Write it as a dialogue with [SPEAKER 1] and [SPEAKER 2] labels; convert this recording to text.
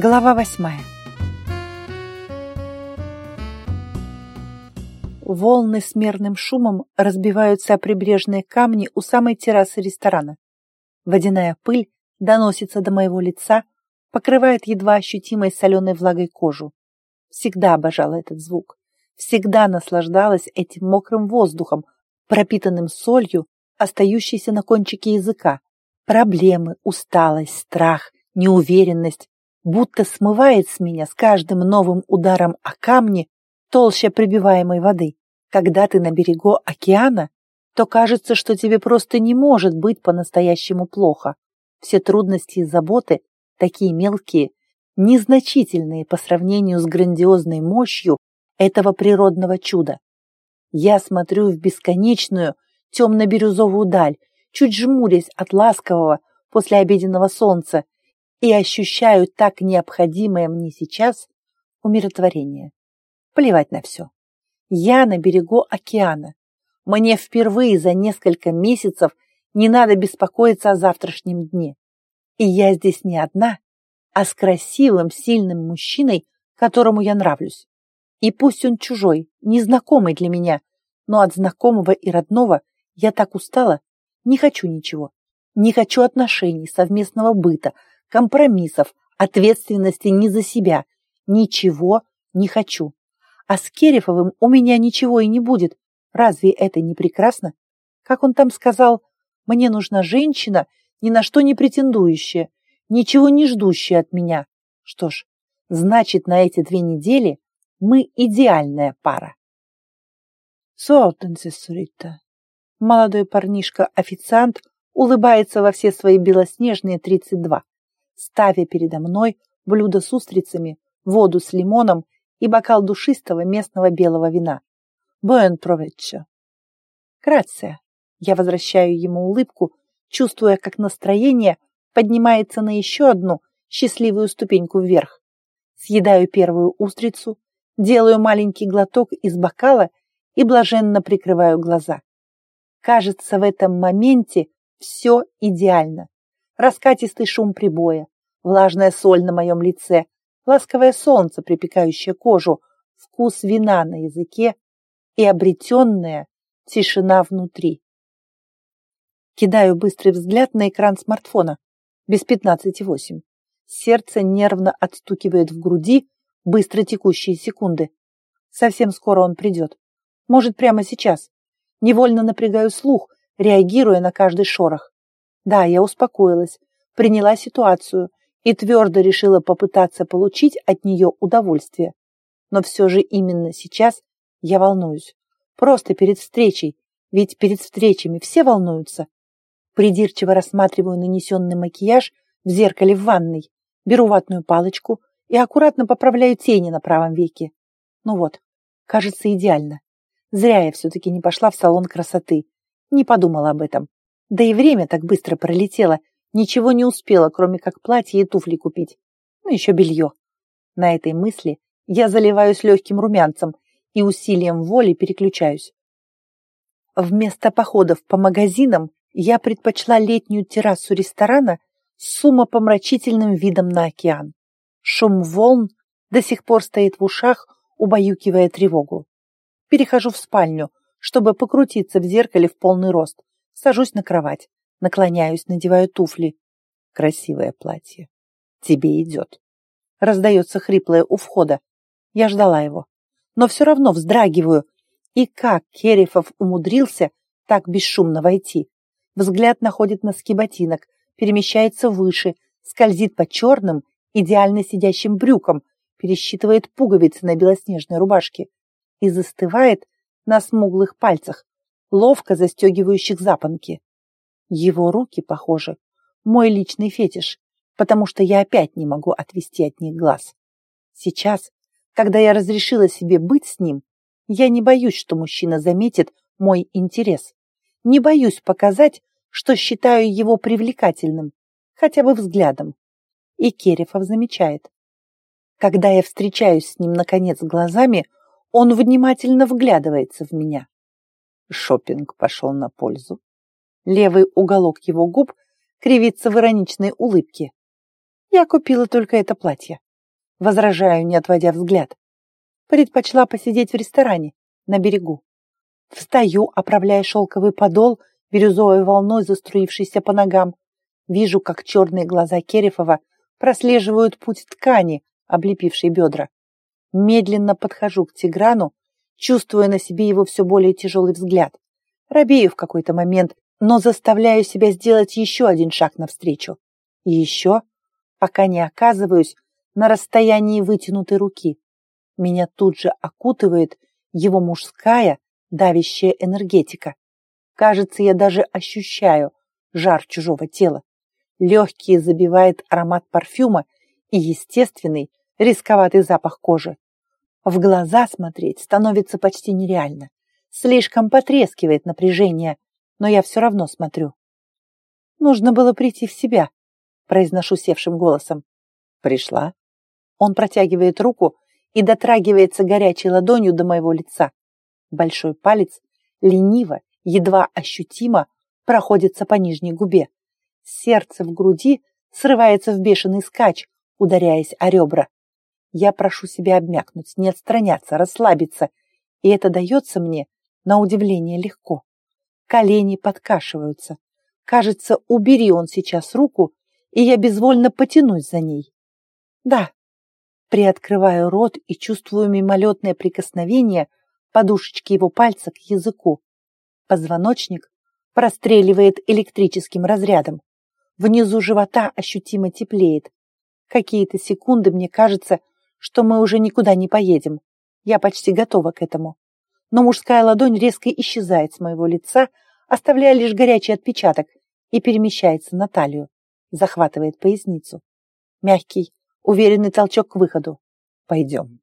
[SPEAKER 1] Глава восьмая. Волны с мерным шумом разбиваются о прибрежные камни у самой террасы ресторана. Водяная пыль доносится до моего лица, покрывает едва ощутимой соленой влагой кожу. Всегда обожала этот звук. Всегда наслаждалась этим мокрым воздухом, пропитанным солью, остающейся на кончике языка. Проблемы, усталость, страх, неуверенность будто смывает с меня с каждым новым ударом о камни толще прибиваемой воды. Когда ты на берегу океана, то кажется, что тебе просто не может быть по-настоящему плохо. Все трудности и заботы, такие мелкие, незначительные по сравнению с грандиозной мощью этого природного чуда. Я смотрю в бесконечную темно-бирюзовую даль, чуть жмурясь от ласкового послеобеденного солнца и ощущаю так необходимое мне сейчас умиротворение. Плевать на все. Я на берегу океана. Мне впервые за несколько месяцев не надо беспокоиться о завтрашнем дне. И я здесь не одна, а с красивым, сильным мужчиной, которому я нравлюсь. И пусть он чужой, незнакомый для меня, но от знакомого и родного я так устала, не хочу ничего. Не хочу отношений, совместного быта, компромиссов, ответственности не за себя. Ничего не хочу. А с Керефовым у меня ничего и не будет. Разве это не прекрасно? Как он там сказал, мне нужна женщина, ни на что не претендующая, ничего не ждущая от меня. Что ж, значит, на эти две недели мы идеальная пара. Суортен, сесурита. Молодой парнишка-официант улыбается во все свои белоснежные тридцать два, ставя передо мной блюдо с устрицами, воду с лимоном и бокал душистого местного белого вина. Буэн провеччо. Грация. Я возвращаю ему улыбку, чувствуя, как настроение поднимается на еще одну счастливую ступеньку вверх. Съедаю первую устрицу, делаю маленький глоток из бокала и блаженно прикрываю глаза. Кажется, в этом моменте все идеально. Раскатистый шум прибоя, влажная соль на моем лице, ласковое солнце, припекающее кожу, вкус вина на языке и обретенная тишина внутри. Кидаю быстрый взгляд на экран смартфона. Без пятнадцати восемь. Сердце нервно отстукивает в груди быстро текущие секунды. Совсем скоро он придет. Может, прямо сейчас. Невольно напрягаю слух, реагируя на каждый шорох. Да, я успокоилась, приняла ситуацию и твердо решила попытаться получить от нее удовольствие. Но все же именно сейчас я волнуюсь. Просто перед встречей, ведь перед встречами все волнуются. Придирчиво рассматриваю нанесенный макияж в зеркале в ванной, беру ватную палочку и аккуратно поправляю тени на правом веке. Ну вот, кажется идеально. Зря я все-таки не пошла в салон красоты. Не подумала об этом. Да и время так быстро пролетело, Ничего не успела, кроме как платье и туфли купить. Ну, еще белье. На этой мысли я заливаюсь легким румянцем и усилием воли переключаюсь. Вместо походов по магазинам я предпочла летнюю террасу ресторана с умопомрачительным видом на океан. Шум волн до сих пор стоит в ушах, убаюкивая тревогу. Перехожу в спальню, чтобы покрутиться в зеркале в полный рост. Сажусь на кровать. Наклоняюсь, надеваю туфли. Красивое платье. Тебе идет. Раздается хриплое у входа. Я ждала его. Но все равно вздрагиваю. И как Керифов умудрился так бесшумно войти? Взгляд находит носки ботинок, перемещается выше, скользит по черным, идеально сидящим брюкам, пересчитывает пуговицы на белоснежной рубашке и застывает на смуглых пальцах, ловко застегивающих запонки. Его руки, похоже, мой личный фетиш, потому что я опять не могу отвести от них глаз. Сейчас, когда я разрешила себе быть с ним, я не боюсь, что мужчина заметит мой интерес. Не боюсь показать, что считаю его привлекательным, хотя бы взглядом. И Керефов замечает. Когда я встречаюсь с ним, наконец, глазами, он внимательно вглядывается в меня. Шопинг пошел на пользу. Левый уголок его губ кривится в ироничной улыбке. Я купила только это платье. Возражаю, не отводя взгляд. Предпочла посидеть в ресторане, на берегу. Встаю, оправляя шелковый подол, бирюзовой волной заструившейся по ногам. Вижу, как черные глаза Керефова прослеживают путь ткани, облепившей бедра. Медленно подхожу к Тиграну, чувствуя на себе его все более тяжелый взгляд. Робею в какой-то момент, но заставляю себя сделать еще один шаг навстречу. И еще, пока не оказываюсь на расстоянии вытянутой руки. Меня тут же окутывает его мужская, давящая энергетика. Кажется, я даже ощущаю жар чужого тела. Легкие забивает аромат парфюма и естественный, рисковатый запах кожи. В глаза смотреть становится почти нереально. Слишком потрескивает напряжение, но я все равно смотрю. Нужно было прийти в себя, произношу севшим голосом. Пришла. Он протягивает руку и дотрагивается горячей ладонью до моего лица. Большой палец лениво, едва ощутимо проходится по нижней губе. Сердце в груди срывается в бешеный скач, ударяясь о ребра. Я прошу себя обмякнуть, не отстраняться, расслабиться, и это дается мне на удивление легко. Колени подкашиваются. Кажется, убери он сейчас руку, и я безвольно потянусь за ней. Да, приоткрываю рот и чувствую мимолетное прикосновение подушечки его пальца к языку. Позвоночник простреливает электрическим разрядом. Внизу живота ощутимо теплеет. Какие-то секунды мне кажется, что мы уже никуда не поедем. Я почти готова к этому. Но мужская ладонь резко исчезает с моего лица, оставляя лишь горячий отпечаток, и перемещается на талию, захватывает поясницу. Мягкий, уверенный толчок к выходу. Пойдем.